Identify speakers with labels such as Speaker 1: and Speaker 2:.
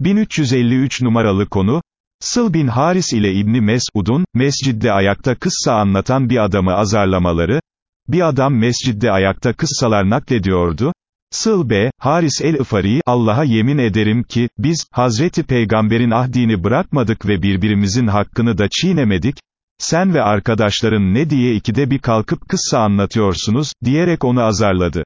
Speaker 1: 1353 numaralı konu, Sıl bin Haris ile İbni Mesud'un, mescidde ayakta kıssa anlatan bir adamı azarlamaları, bir adam mescidde ayakta kıssalar naklediyordu, Sıl B, Haris el-Ifari, Allah'a yemin ederim ki, biz, Hazreti Peygamber'in ahdini bırakmadık ve birbirimizin hakkını da çiğnemedik, sen ve arkadaşların ne diye ikide bir kalkıp kıssa anlatıyorsunuz, diyerek onu azarladı.